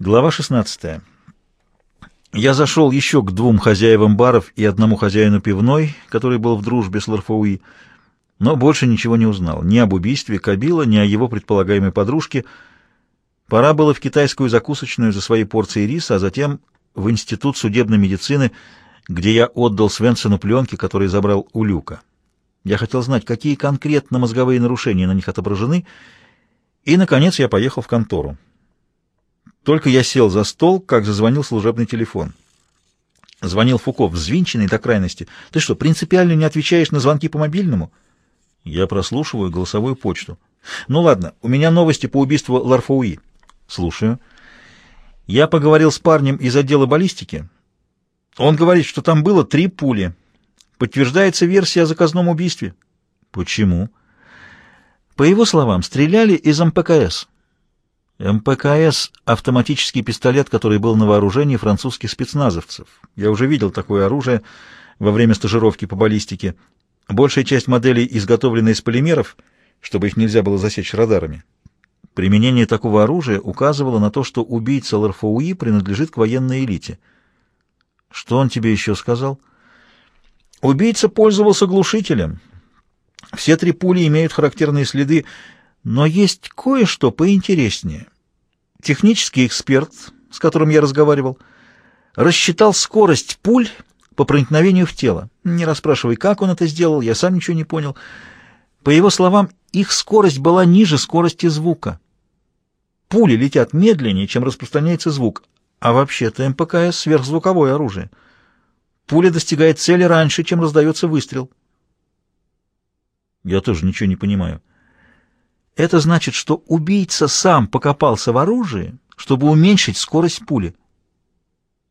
Глава 16. Я зашел еще к двум хозяевам баров и одному хозяину пивной, который был в дружбе с Ларфауи, но больше ничего не узнал. Ни об убийстве Кабила, ни о его предполагаемой подружке. Пора было в китайскую закусочную за свои порции риса, а затем в Институт судебной медицины, где я отдал Свенсону пленки, которые забрал у Люка. Я хотел знать, какие конкретно мозговые нарушения на них отображены, и, наконец, я поехал в контору. Только я сел за стол, как зазвонил служебный телефон. Звонил Фуко, взвинченный до крайности. «Ты что, принципиально не отвечаешь на звонки по мобильному?» Я прослушиваю голосовую почту. «Ну ладно, у меня новости по убийству Ларфауи». «Слушаю». Я поговорил с парнем из отдела баллистики. Он говорит, что там было три пули. Подтверждается версия о заказном убийстве. Почему? По его словам, стреляли из МПКС. МПКС — автоматический пистолет, который был на вооружении французских спецназовцев. Я уже видел такое оружие во время стажировки по баллистике. Большая часть моделей изготовлена из полимеров, чтобы их нельзя было засечь радарами. Применение такого оружия указывало на то, что убийца ЛРФУИ принадлежит к военной элите. Что он тебе еще сказал? Убийца пользовался глушителем. Все три пули имеют характерные следы, но есть кое-что поинтереснее. Технический эксперт, с которым я разговаривал, рассчитал скорость пуль по проникновению в тело. Не расспрашивай, как он это сделал, я сам ничего не понял. По его словам, их скорость была ниже скорости звука. Пули летят медленнее, чем распространяется звук, а вообще-то МПКС — сверхзвуковое оружие. Пуля достигает цели раньше, чем раздается выстрел. Я тоже ничего не понимаю. Это значит, что убийца сам покопался в оружии, чтобы уменьшить скорость пули.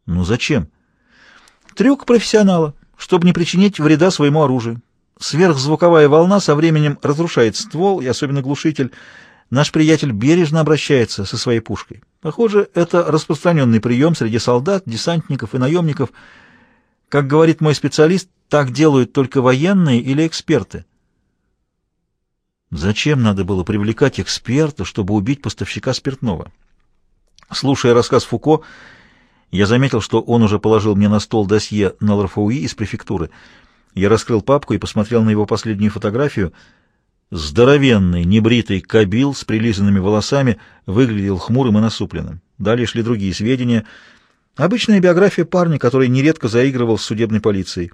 Ну зачем? Трюк профессионала, чтобы не причинить вреда своему оружию. Сверхзвуковая волна со временем разрушает ствол и особенно глушитель. Наш приятель бережно обращается со своей пушкой. Похоже, это распространенный прием среди солдат, десантников и наемников. Как говорит мой специалист, так делают только военные или эксперты. Зачем надо было привлекать эксперта, чтобы убить поставщика спиртного? Слушая рассказ Фуко, я заметил, что он уже положил мне на стол досье на ЛРФУИ из префектуры. Я раскрыл папку и посмотрел на его последнюю фотографию. Здоровенный, небритый кабил с прилизанными волосами выглядел хмурым и насупленным. Далее шли другие сведения. Обычная биография парня, который нередко заигрывал с судебной полицией.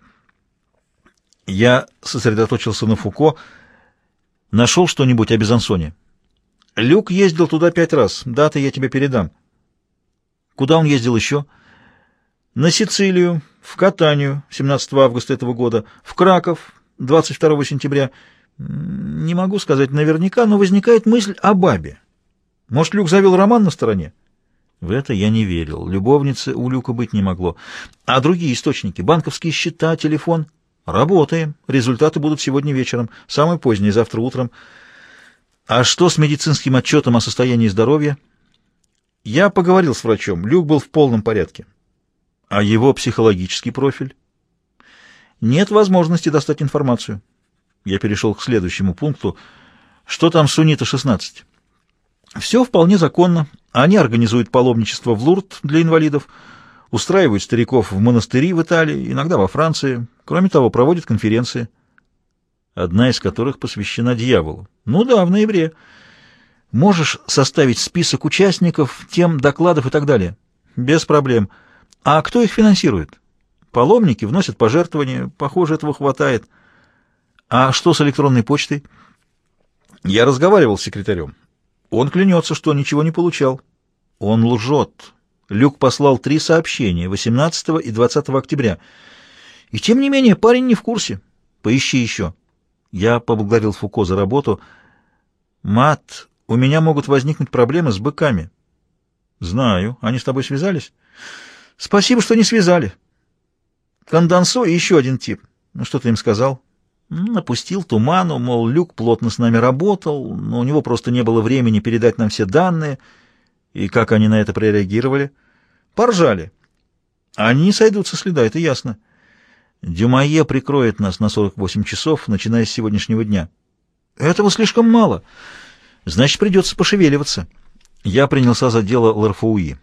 Я сосредоточился на Фуко, Нашел что-нибудь о Безансоне? Люк ездил туда пять раз. Даты я тебе передам. Куда он ездил еще? На Сицилию, в Катанию 17 августа этого года, в Краков 22 сентября. Не могу сказать наверняка, но возникает мысль о бабе. Может, Люк завел роман на стороне? В это я не верил. Любовницы у Люка быть не могло. А другие источники? Банковские счета, телефон? Работаем. Результаты будут сегодня вечером, самое позднее, завтра утром. А что с медицинским отчетом о состоянии здоровья? Я поговорил с врачом. Люк был в полном порядке. А его психологический профиль? Нет возможности достать информацию. Я перешел к следующему пункту. Что там с УНИТа-16? Все вполне законно. Они организуют паломничество в Лурд для инвалидов, устраивают стариков в монастыри в Италии, иногда во Франции. Кроме того, проводят конференции, одна из которых посвящена дьяволу. Ну да, в ноябре. Можешь составить список участников, тем, докладов и так далее? Без проблем. А кто их финансирует? Паломники вносят пожертвования, похоже, этого хватает. А что с электронной почтой? Я разговаривал с секретарем. Он клянется, что ничего не получал. Он лжет. Люк послал три сообщения 18 и 20 октября. И тем не менее парень не в курсе. Поищи еще. Я поблагодарил Фуко за работу. Мат, у меня могут возникнуть проблемы с быками. Знаю. Они с тобой связались? Спасибо, что не связали. Кондансо и еще один тип. Ну, что ты им сказал? Напустил туману, мол, Люк плотно с нами работал, но у него просто не было времени передать нам все данные — и как они на это прореагировали? Поржали. Они сойдут со следа, это ясно. Дюмае прикроет нас на 48 часов, начиная с сегодняшнего дня. Этого слишком мало. Значит, придется пошевеливаться. Я принялся за дело ЛРФУИ.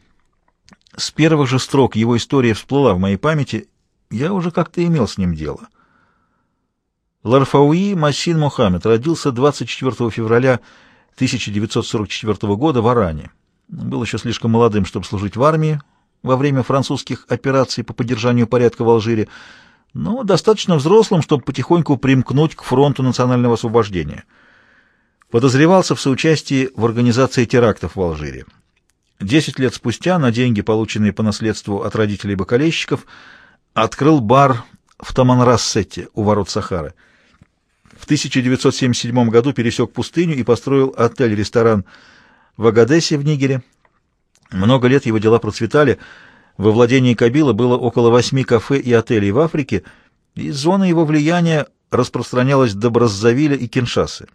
С первых же строк его история всплыла в моей памяти, я уже как-то имел с ним дело. Ларфауи Масин Мухаммед родился 24 февраля 1944 года в Аране. Был еще слишком молодым, чтобы служить в армии во время французских операций по поддержанию порядка в Алжире, но достаточно взрослым, чтобы потихоньку примкнуть к фронту национального освобождения. Подозревался в соучастии в организации терактов в Алжире. Десять лет спустя, на деньги, полученные по наследству от родителей бокалейщиков, открыл бар в Таманрассете у ворот Сахары. В 1977 году пересек пустыню и построил отель-ресторан в Агадесе в Нигере. Много лет его дела процветали. Во владении Кабила было около восьми кафе и отелей в Африке, и зона его влияния распространялась до Браззавиля и Киншасы.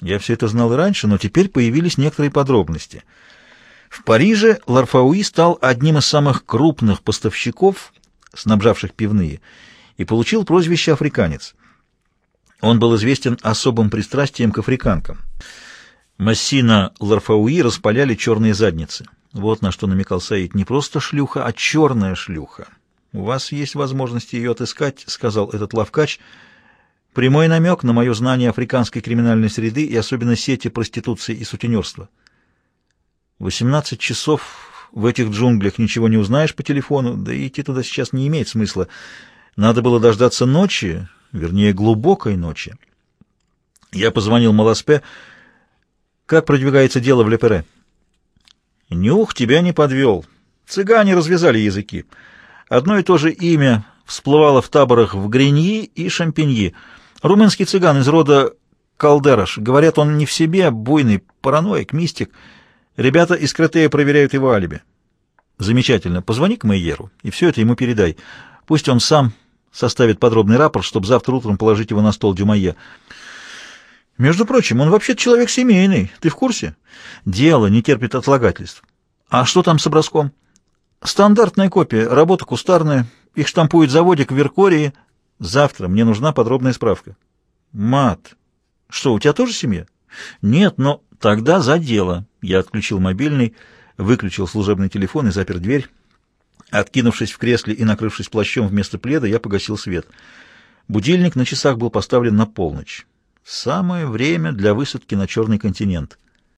Я все это знал и раньше, но теперь появились некоторые подробности — в Париже Ларфауи стал одним из самых крупных поставщиков, снабжавших пивные, и получил прозвище «Африканец». Он был известен особым пристрастием к африканкам. Массина Ларфауи распаляли черные задницы. Вот на что намекал Саид. Не просто шлюха, а черная шлюха. «У вас есть возможность ее отыскать», — сказал этот лавкач. Прямой намек на мое знание африканской криминальной среды и особенно сети проституции и сутенерства. Восемнадцать часов в этих джунглях ничего не узнаешь по телефону, да и идти туда сейчас не имеет смысла. Надо было дождаться ночи, вернее, глубокой ночи. Я позвонил Маласпе. Как продвигается дело в Лепере? Нюх тебя не подвел. Цыгане развязали языки. Одно и то же имя всплывало в таборах в Гриньи и Шампиньи. Румынский цыган из рода Калдераш. Говорят, он не в себе, буйный, параноик, мистик — Ребята из Кретея проверяют его алиби. Замечательно. Позвони к Мейеру и все это ему передай. Пусть он сам составит подробный рапорт, чтобы завтра утром положить его на стол Дюмайе. Между прочим, он вообще человек семейный. Ты в курсе? Дело не терпит отлагательств. А что там с образком? Стандартная копия, работа кустарная. Их штампует заводик в Веркории. Завтра мне нужна подробная справка. Мат. Что, у тебя тоже семья? Нет, но тогда за дело. Я отключил мобильный, выключил служебный телефон и запер дверь. Откинувшись в кресле и накрывшись плащом вместо пледа, я погасил свет. Будильник на часах был поставлен на полночь. Самое время для высадки на черный континент.